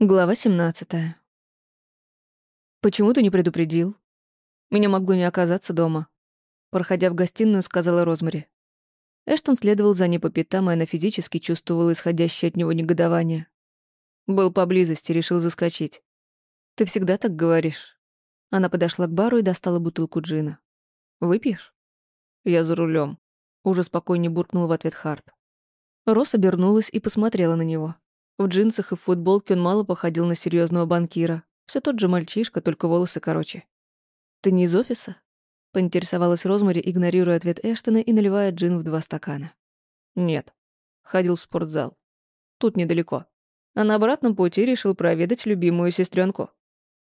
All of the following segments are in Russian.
Глава 17. «Почему ты не предупредил? Меня могло не оказаться дома», — проходя в гостиную, сказала Розмари. Эштон следовал за ней по пятам, и она физически чувствовала исходящее от него негодование. Был поблизости, решил заскочить. «Ты всегда так говоришь». Она подошла к бару и достала бутылку джина. «Выпьешь?» «Я за рулем. уже спокойнее буркнул в ответ Харт. Рос обернулась и посмотрела на него. В джинсах и в футболке он мало походил на серьезного банкира. Все тот же мальчишка, только волосы короче. «Ты не из офиса?» — поинтересовалась Розмари, игнорируя ответ Эштона и наливая джин в два стакана. «Нет. Ходил в спортзал. Тут недалеко. А на обратном пути решил проведать любимую сестренку.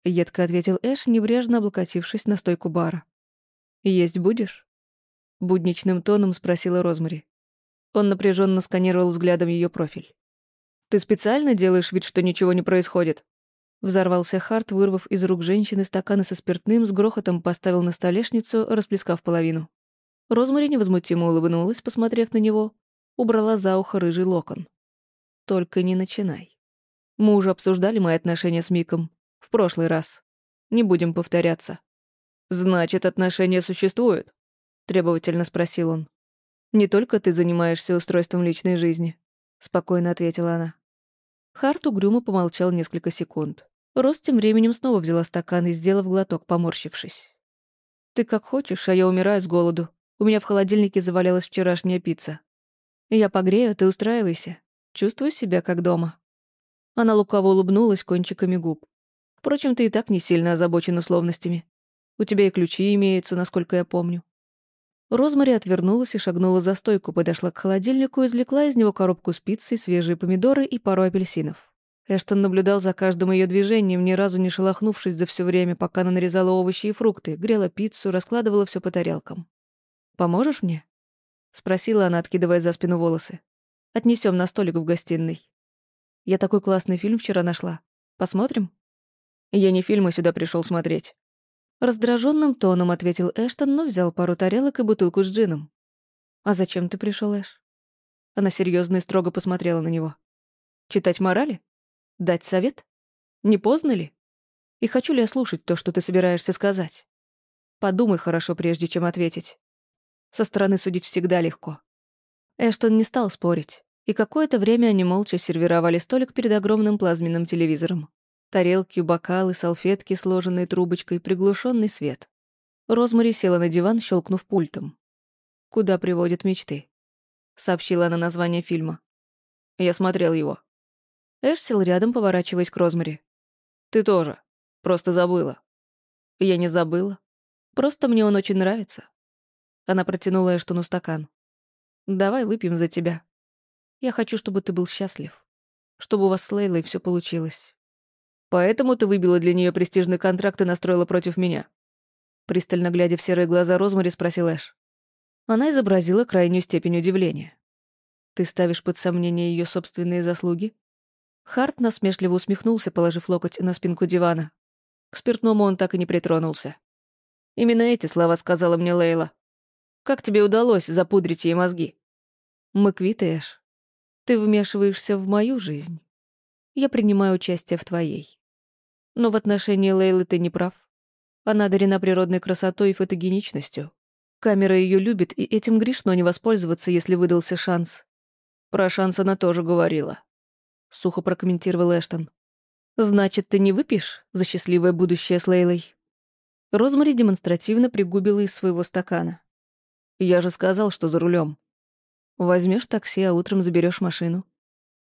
Едко ответил Эш, небрежно облокотившись на стойку бара. «Есть будешь?» Будничным тоном спросила Розмари. Он напряженно сканировал взглядом ее профиль. «Ты специально делаешь вид, что ничего не происходит?» Взорвался Харт, вырвав из рук женщины стаканы со спиртным, с грохотом поставил на столешницу, расплескав половину. Розмари невозмутимо улыбнулась, посмотрев на него, убрала за ухо рыжий локон. «Только не начинай. Мы уже обсуждали мои отношения с Миком. В прошлый раз. Не будем повторяться». «Значит, отношения существуют?» — требовательно спросил он. «Не только ты занимаешься устройством личной жизни», — спокойно ответила она. Харт угрюмо помолчал несколько секунд. Рост тем временем снова взяла стакан и, сделав глоток, поморщившись. «Ты как хочешь, а я умираю с голоду. У меня в холодильнике завалялась вчерашняя пицца. Я погрею, ты устраивайся. Чувствую себя как дома». Она лукаво улыбнулась кончиками губ. «Впрочем, ты и так не сильно озабочен условностями. У тебя и ключи имеются, насколько я помню. Розмари отвернулась и шагнула за стойку, подошла к холодильнику и извлекла из него коробку с пиццей, свежие помидоры и пару апельсинов. Эштон наблюдал за каждым ее движением, ни разу не шелохнувшись за все время, пока она нарезала овощи и фрукты, грела пиццу, раскладывала все по тарелкам. «Поможешь мне?» — спросила она, откидывая за спину волосы. Отнесем на столик в гостиной. Я такой классный фильм вчера нашла. Посмотрим?» «Я не фильмы сюда пришел смотреть», Раздраженным тоном ответил Эштон, но взял пару тарелок и бутылку с джином. «А зачем ты пришел, Эш?» Она серьезно и строго посмотрела на него. «Читать морали? Дать совет? Не поздно ли? И хочу ли я слушать то, что ты собираешься сказать? Подумай хорошо, прежде чем ответить. Со стороны судить всегда легко». Эштон не стал спорить, и какое-то время они молча сервировали столик перед огромным плазменным телевизором. Тарелки, бокалы, салфетки, сложенные трубочкой, приглушенный свет. Розмари села на диван, щелкнув пультом. «Куда приводят мечты?» — сообщила она название фильма. Я смотрел его. Эш сел рядом, поворачиваясь к Розмари. «Ты тоже. Просто забыла». «Я не забыла. Просто мне он очень нравится». Она протянула Эштону стакан. «Давай выпьем за тебя. Я хочу, чтобы ты был счастлив. Чтобы у вас с Лейлой все получилось. Поэтому ты выбила для нее престижный контракт и настроила против меня?» Пристально глядя в серые глаза Розмари, спросил Эш. Она изобразила крайнюю степень удивления. «Ты ставишь под сомнение ее собственные заслуги?» Харт насмешливо усмехнулся, положив локоть на спинку дивана. К спиртному он так и не притронулся. «Именно эти слова сказала мне Лейла. Как тебе удалось запудрить ей мозги?» «Мы квиты, Эш. Ты вмешиваешься в мою жизнь. Я принимаю участие в твоей. Но в отношении Лейлы ты не прав. Она дарена природной красотой и фотогеничностью. Камера ее любит, и этим грешно не воспользоваться, если выдался шанс. Про шанс она тоже говорила. Сухо прокомментировал Эштон. «Значит, ты не выпьешь за счастливое будущее с Лейлой?» Розмари демонстративно пригубила из своего стакана. «Я же сказал, что за рулем. Возьмешь такси, а утром заберешь машину.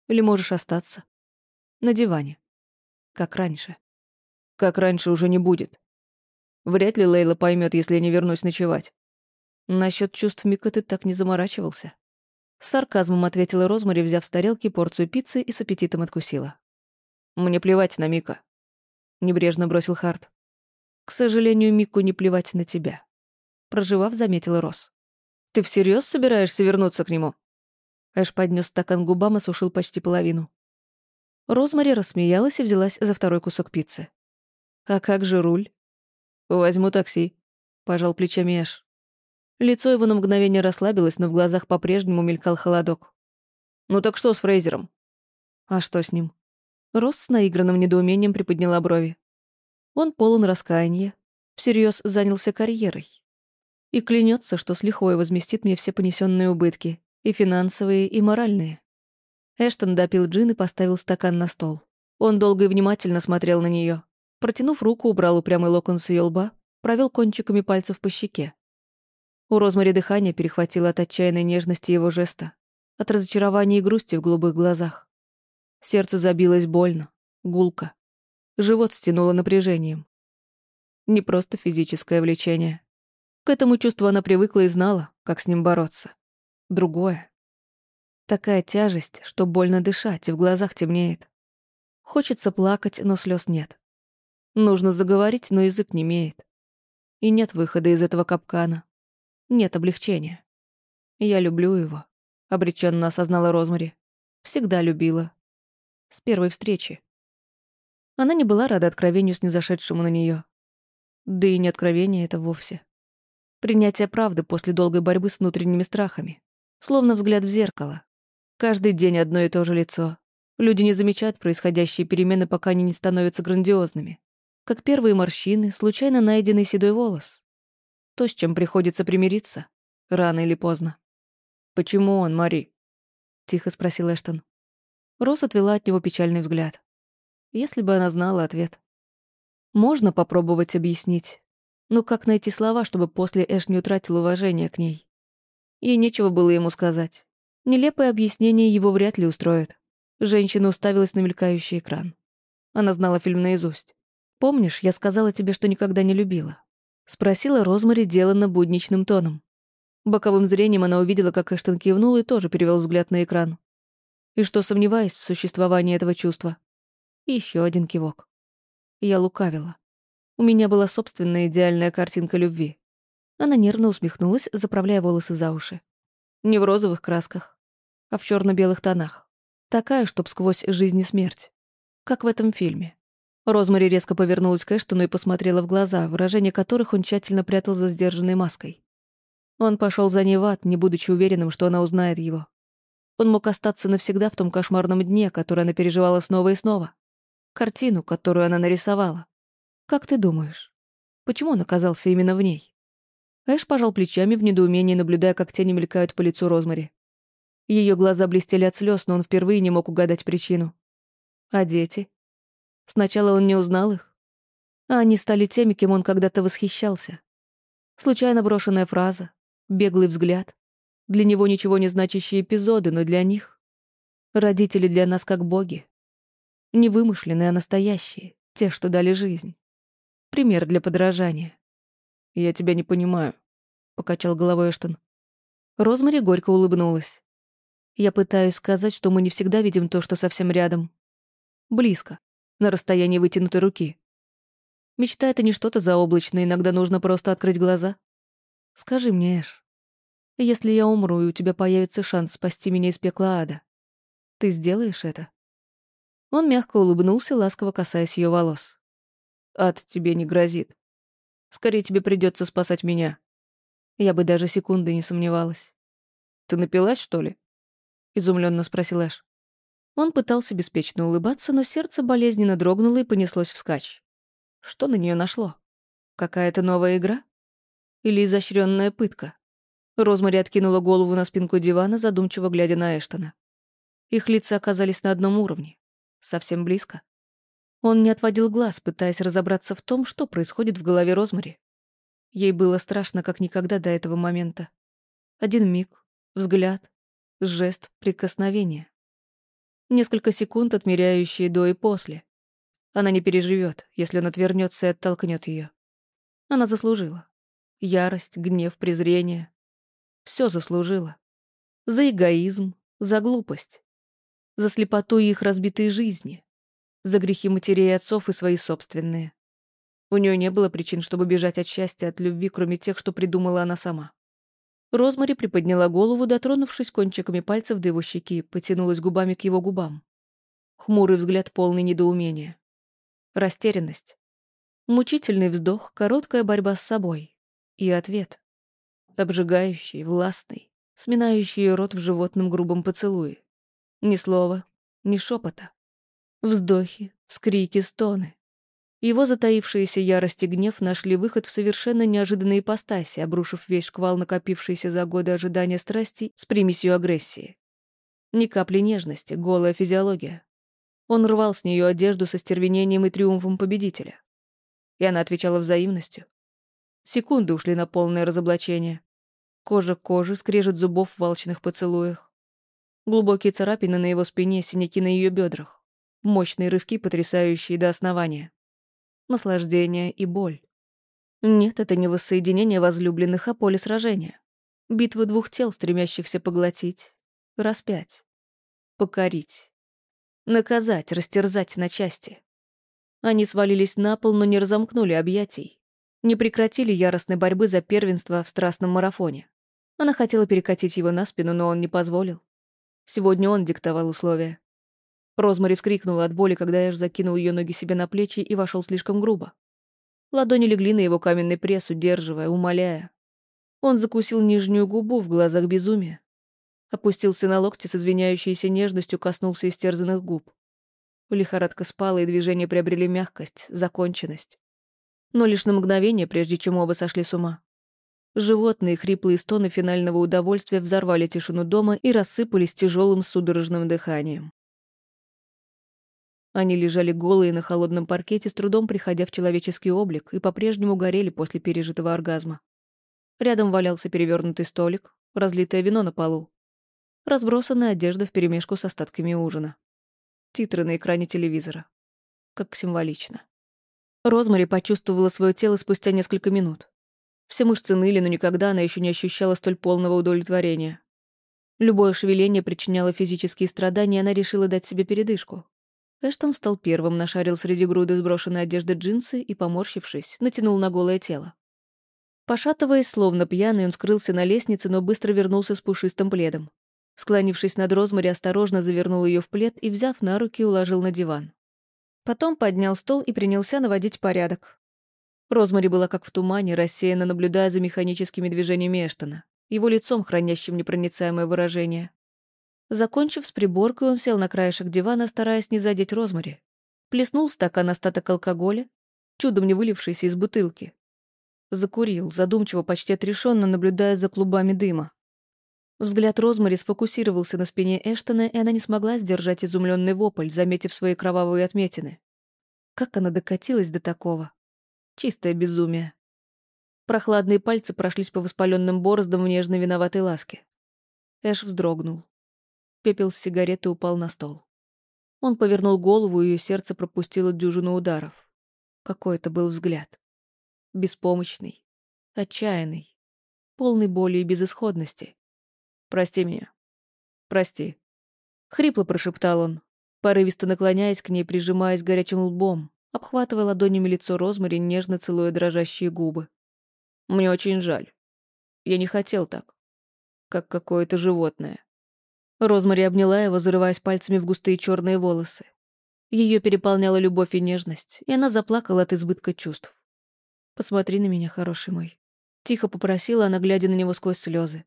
Или можешь остаться. На диване. Как раньше как раньше уже не будет. Вряд ли Лейла поймет, если я не вернусь ночевать. Насчет чувств Мика ты так не заморачивался. С сарказмом ответила Розмари, взяв с тарелки порцию пиццы и с аппетитом откусила. «Мне плевать на Мика», — небрежно бросил Харт. «К сожалению, Мику не плевать на тебя», — проживав, заметила Роз. «Ты всерьез собираешься вернуться к нему?» Эш поднес стакан губам и сушил почти половину. Розмари рассмеялась и взялась за второй кусок пиццы. «А как же руль?» «Возьму такси», — пожал плечами Эш. Лицо его на мгновение расслабилось, но в глазах по-прежнему мелькал холодок. «Ну так что с Фрейзером?» «А что с ним?» Рос с наигранным недоумением приподняла брови. Он полон раскаяния, всерьез занялся карьерой. И клянется, что с лихвой возместит мне все понесенные убытки, и финансовые, и моральные. Эштон допил джин и поставил стакан на стол. Он долго и внимательно смотрел на нее. Протянув руку, убрал упрямый локон с ее лба, провел кончиками пальцев по щеке. У Розмари дыхание перехватило от отчаянной нежности его жеста, от разочарования и грусти в голубых глазах. Сердце забилось больно, гулко. Живот стянуло напряжением. Не просто физическое влечение. К этому чувству она привыкла и знала, как с ним бороться. Другое. Такая тяжесть, что больно дышать, и в глазах темнеет. Хочется плакать, но слез нет. Нужно заговорить, но язык не имеет. И нет выхода из этого капкана. Нет облегчения. Я люблю его, обреченно осознала Розмари. Всегда любила с первой встречи. Она не была рада откровению с незашедшему на нее. Да и не откровение это вовсе. Принятие правды после долгой борьбы с внутренними страхами. Словно взгляд в зеркало. Каждый день одно и то же лицо. Люди не замечают происходящие перемены, пока они не становятся грандиозными. Как первые морщины, случайно найденный седой волос. То, с чем приходится примириться. Рано или поздно. «Почему он, Мари?» — тихо спросил Эштон. Рос отвела от него печальный взгляд. Если бы она знала ответ. Можно попробовать объяснить. Но как найти слова, чтобы после Эш не утратил уважение к ней? Ей нечего было ему сказать. Нелепое объяснение его вряд ли устроит. Женщина уставилась на мелькающий экран. Она знала фильм наизусть. «Помнишь, я сказала тебе, что никогда не любила?» Спросила Розмари, деланно будничным тоном. Боковым зрением она увидела, как Эштон кивнул и тоже перевел взгляд на экран и что сомневаюсь в существовании этого чувства. Еще один кивок. Я лукавила. У меня была собственная идеальная картинка любви. Она нервно усмехнулась, заправляя волосы за уши. Не в розовых красках, а в черно белых тонах. Такая, чтоб сквозь жизнь и смерть. Как в этом фильме. Розмари резко повернулась к Эштону и посмотрела в глаза, выражение которых он тщательно прятал за сдержанной маской. Он пошел за ней в ад, не будучи уверенным, что она узнает его. Он мог остаться навсегда в том кошмарном дне, который она переживала снова и снова. Картину, которую она нарисовала. Как ты думаешь, почему он оказался именно в ней? Эш пожал плечами в недоумении, наблюдая, как тени мелькают по лицу Розмари. Ее глаза блестели от слез, но он впервые не мог угадать причину. А дети? Сначала он не узнал их. А они стали теми, кем он когда-то восхищался. Случайно брошенная фраза, беглый взгляд, для него ничего не значащие эпизоды, но для них... Родители для нас как боги. Не вымышленные, а настоящие, те, что дали жизнь. Пример для подражания. «Я тебя не понимаю», — покачал головой Эштон. Розмари горько улыбнулась. «Я пытаюсь сказать, что мы не всегда видим то, что совсем рядом. Близко, на расстоянии вытянутой руки. Мечта — это не что-то заоблачное, иногда нужно просто открыть глаза. Скажи мне, Эш, если я умру, и у тебя появится шанс спасти меня из пекла ада. Ты сделаешь это?» Он мягко улыбнулся, ласково касаясь ее волос. «Ад тебе не грозит. Скорее тебе придется спасать меня». Я бы даже секунды не сомневалась. «Ты напилась, что ли?» — изумленно спросил Эш. Он пытался беспечно улыбаться, но сердце болезненно дрогнуло и понеслось вскачь. Что на нее нашло? Какая-то новая игра? Или изощренная пытка? Розмари откинула голову на спинку дивана, задумчиво глядя на Эштона. Их лица оказались на одном уровне. Совсем близко. Он не отводил глаз, пытаясь разобраться в том, что происходит в голове Розмари. Ей было страшно, как никогда до этого момента. Один миг, взгляд, жест, прикосновение. Несколько секунд, отмеряющие до и после. Она не переживет, если он отвернется и оттолкнет ее. Она заслужила. Ярость, гнев, презрение. Все заслужила. За эгоизм, за глупость. За слепоту их разбитые жизни. За грехи матерей и отцов и свои собственные. У нее не было причин, чтобы бежать от счастья, от любви, кроме тех, что придумала она сама. Розмари приподняла голову, дотронувшись кончиками пальцев до его щеки, потянулась губами к его губам. Хмурый взгляд полный недоумения. Растерянность. Мучительный вздох, короткая борьба с собой. И ответ обжигающий, властный, сминающий рот в животном грубом поцелуе. Ни слова, ни шепота. Вздохи, скрики, стоны. Его затаившиеся ярость и гнев нашли выход в совершенно неожиданные ипостаси, обрушив весь шквал накопившейся за годы ожидания страсти с примесью агрессии. Ни капли нежности, голая физиология. Он рвал с нее одежду со стервенением и триумфом победителя. И она отвечала взаимностью. Секунды ушли на полное разоблачение. Кожа к коже, скрежет зубов в волчных поцелуях. Глубокие царапины на его спине, синяки на ее бедрах. Мощные рывки, потрясающие до основания наслаждение и боль. Нет, это не воссоединение возлюбленных, а поле сражения. Битва двух тел, стремящихся поглотить, распять, покорить, наказать, растерзать на части. Они свалились на пол, но не разомкнули объятий, не прекратили яростной борьбы за первенство в страстном марафоне. Она хотела перекатить его на спину, но он не позволил. Сегодня он диктовал условия. Розмари вскрикнула от боли, когда Эш закинул ее ноги себе на плечи и вошел слишком грубо. Ладони легли на его каменный пресс, удерживая, умоляя. Он закусил нижнюю губу в глазах безумия. Опустился на локти с извиняющейся нежностью, коснулся истерзанных губ. Лихорадка спала, и движения приобрели мягкость, законченность. Но лишь на мгновение, прежде чем оба сошли с ума. Животные хриплые стоны финального удовольствия взорвали тишину дома и рассыпались тяжелым судорожным дыханием. Они лежали голые на холодном паркете, с трудом приходя в человеческий облик, и по-прежнему горели после пережитого оргазма. Рядом валялся перевернутый столик, разлитое вино на полу, разбросанная одежда вперемешку с остатками ужина. Титры на экране телевизора. Как символично. Розмари почувствовала свое тело спустя несколько минут. Все мышцы ныли, но никогда она еще не ощущала столь полного удовлетворения. Любое шевеление причиняло физические страдания, и она решила дать себе передышку. Эштон встал первым, нашарил среди груды сброшенной одежды джинсы и, поморщившись, натянул на голое тело. Пошатываясь, словно пьяный, он скрылся на лестнице, но быстро вернулся с пушистым пледом. Склонившись над Розмари, осторожно завернул ее в плед и, взяв на руки, уложил на диван. Потом поднял стол и принялся наводить порядок. Розмари была как в тумане, рассеянно наблюдая за механическими движениями Эштона, его лицом, хранящим непроницаемое выражение. Закончив с приборкой, он сел на краешек дивана, стараясь не задеть Розмари. Плеснул стакан остаток алкоголя, чудом не вылившийся из бутылки. Закурил, задумчиво, почти отрешенно, наблюдая за клубами дыма. Взгляд Розмари сфокусировался на спине Эштона, и она не смогла сдержать изумленный вопль, заметив свои кровавые отметины. Как она докатилась до такого? Чистое безумие. Прохладные пальцы прошлись по воспаленным бороздам в нежной виноватой ласке. Эш вздрогнул. Пепел с сигареты упал на стол. Он повернул голову, и ее сердце пропустило дюжину ударов. Какой это был взгляд. Беспомощный, отчаянный, полный боли и безысходности. «Прости меня. Прости». Хрипло прошептал он, порывисто наклоняясь к ней, прижимаясь горячим лбом, обхватывая ладонями лицо Розмари, нежно целуя дрожащие губы. «Мне очень жаль. Я не хотел так. Как какое-то животное. Розмари обняла его, зарываясь пальцами в густые черные волосы. Ее переполняла любовь и нежность, и она заплакала от избытка чувств. «Посмотри на меня, хороший мой». Тихо попросила она, глядя на него сквозь слезы.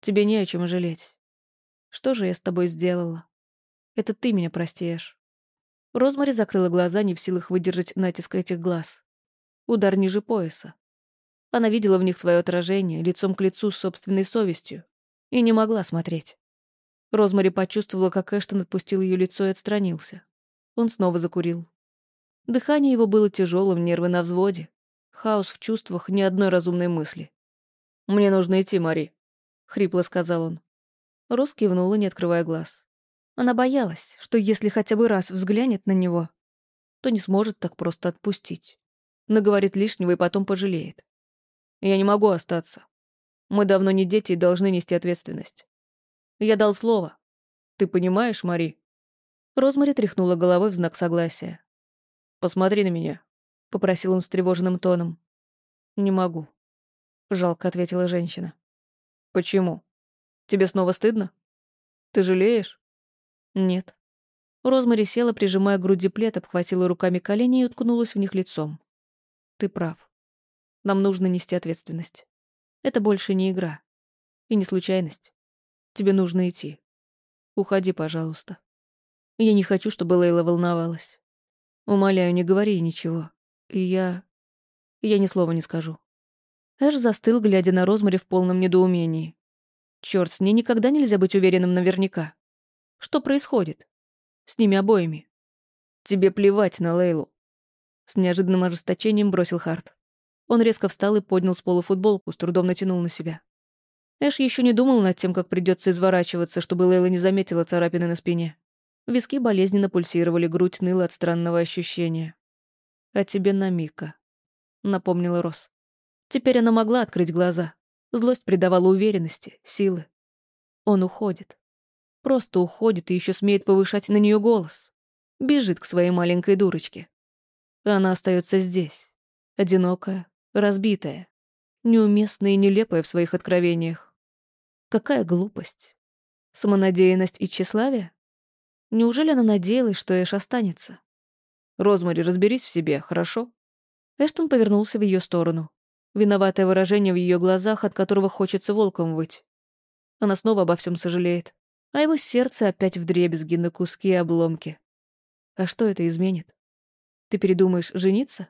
«Тебе не о чем жалеть. Что же я с тобой сделала? Это ты меня простишь». Розмари закрыла глаза, не в силах выдержать натиск этих глаз. Удар ниже пояса. Она видела в них свое отражение, лицом к лицу с собственной совестью, и не могла смотреть. Розмари почувствовала, как Эштон отпустил ее лицо и отстранился. Он снова закурил. Дыхание его было тяжелым, нервы на взводе. Хаос в чувствах, ни одной разумной мысли. «Мне нужно идти, Мари», — хрипло сказал он. Рос кивнула, не открывая глаз. Она боялась, что если хотя бы раз взглянет на него, то не сможет так просто отпустить. Наговорит лишнего и потом пожалеет. «Я не могу остаться. Мы давно не дети и должны нести ответственность. Я дал слово. Ты понимаешь, Мари?» Розмари тряхнула головой в знак согласия. «Посмотри на меня», — попросил он встревоженным тоном. «Не могу», — жалко ответила женщина. «Почему? Тебе снова стыдно? Ты жалеешь?» «Нет». Розмари села, прижимая к груди плед, обхватила руками колени и уткнулась в них лицом. «Ты прав. Нам нужно нести ответственность. Это больше не игра. И не случайность. Тебе нужно идти. Уходи, пожалуйста. Я не хочу, чтобы Лейла волновалась. Умоляю, не говори ничего. Я... Я ни слова не скажу. Эш застыл, глядя на Розмари в полном недоумении. Чёрт, с ней никогда нельзя быть уверенным наверняка. Что происходит? С ними обоими. Тебе плевать на Лейлу. С неожиданным ожесточением бросил Харт. Он резко встал и поднял с пола футболку, с трудом натянул на себя. Эш еще не думал над тем, как придется изворачиваться, чтобы Лейла не заметила царапины на спине. Виски болезненно пульсировали, грудь ныла от странного ощущения. «А тебе на Мика», — напомнила Рос. Теперь она могла открыть глаза. Злость придавала уверенности, силы. Он уходит. Просто уходит и еще смеет повышать на нее голос. Бежит к своей маленькой дурочке. Она остается здесь, одинокая, разбитая, неуместная и нелепая в своих откровениях. Какая глупость. Самонадеянность и тщеславие? Неужели она надеялась, что Эш останется? «Розмари, разберись в себе, хорошо?» Эштон повернулся в ее сторону. Виноватое выражение в ее глазах, от которого хочется волком выть. Она снова обо всем сожалеет. А его сердце опять вдребезги на куски и обломки. А что это изменит? Ты передумаешь жениться?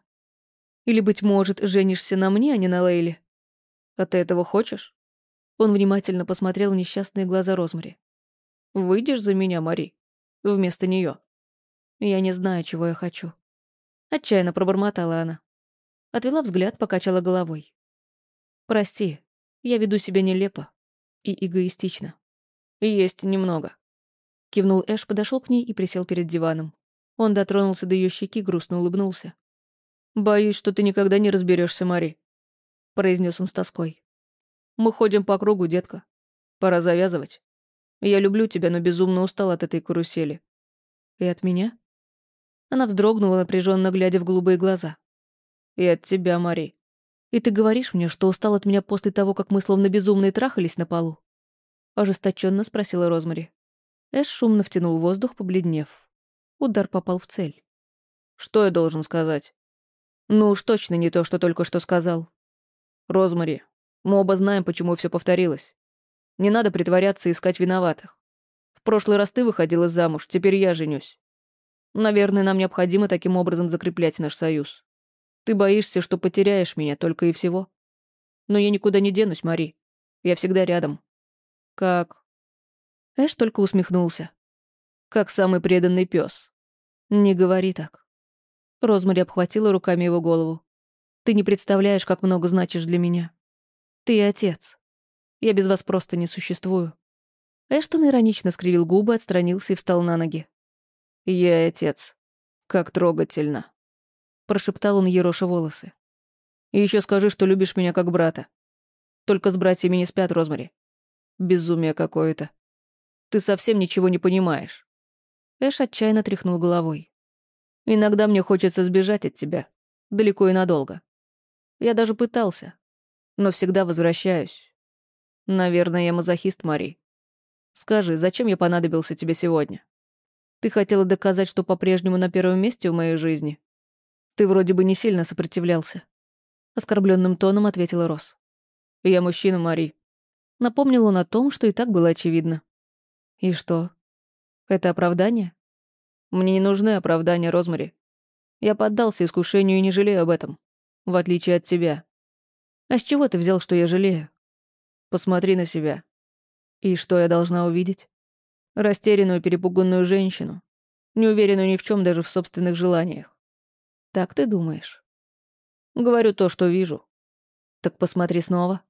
Или, быть может, женишься на мне, а не на Лейле? А ты этого хочешь? Он внимательно посмотрел в несчастные глаза Розмари. «Выйдешь за меня, Мари?» вместо нее. Я не знаю, чего я хочу. Отчаянно пробормотала она. Отвела взгляд, покачала головой. Прости, я веду себя нелепо и эгоистично. Есть немного. Кивнул Эш, подошел к ней и присел перед диваном. Он дотронулся до ее щеки, грустно улыбнулся. «Боюсь, что ты никогда не разберешься, Мари», — произнес он с тоской. «Мы ходим по кругу, детка. Пора завязывать». Я люблю тебя, но безумно устал от этой карусели. И от меня? Она вздрогнула, напряженно глядя в голубые глаза. И от тебя, Мари. И ты говоришь мне, что устал от меня после того, как мы словно безумные трахались на полу? Ожесточенно спросила Розмари. Эш шумно втянул воздух, побледнев. Удар попал в цель. Что я должен сказать? Ну уж точно не то, что только что сказал. Розмари, мы оба знаем, почему все повторилось. Не надо притворяться и искать виноватых. В прошлый раз ты выходила замуж, теперь я женюсь. Наверное, нам необходимо таким образом закреплять наш союз. Ты боишься, что потеряешь меня только и всего. Но я никуда не денусь, Мари. Я всегда рядом. Как? Эш только усмехнулся. Как самый преданный пес. Не говори так. Розмари обхватила руками его голову. Ты не представляешь, как много значишь для меня. Ты отец. Я без вас просто не существую». Эштон иронично скривил губы, отстранился и встал на ноги. «Я отец. Как трогательно», — прошептал он ероша волосы. «И еще скажи, что любишь меня как брата. Только с братьями не спят, Розмари. Безумие какое-то. Ты совсем ничего не понимаешь». Эш отчаянно тряхнул головой. «Иногда мне хочется сбежать от тебя. Далеко и надолго. Я даже пытался. Но всегда возвращаюсь. Наверное, я мазохист, Мари. Скажи, зачем я понадобился тебе сегодня? Ты хотела доказать, что по-прежнему на первом месте в моей жизни? Ты вроде бы не сильно сопротивлялся. Оскорбленным тоном ответила Рос. Я мужчина, Мари. Напомнил он о том, что и так было очевидно. И что? Это оправдание? Мне не нужны оправдания, Розмари. Я поддался искушению и не жалею об этом. В отличие от тебя. А с чего ты взял, что я жалею? Посмотри на себя. И что я должна увидеть? Растерянную, перепуганную женщину, неуверенную ни в чем, даже в собственных желаниях. Так ты думаешь? Говорю то, что вижу. Так посмотри снова.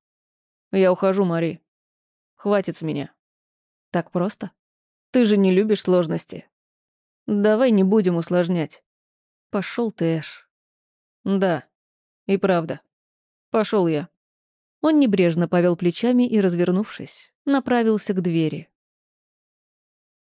Я ухожу, Мари. Хватит с меня. Так просто? Ты же не любишь сложности. Давай не будем усложнять. Пошел ты, Эш. Да, и правда. Пошел я. Он небрежно повел плечами и, развернувшись, направился к двери.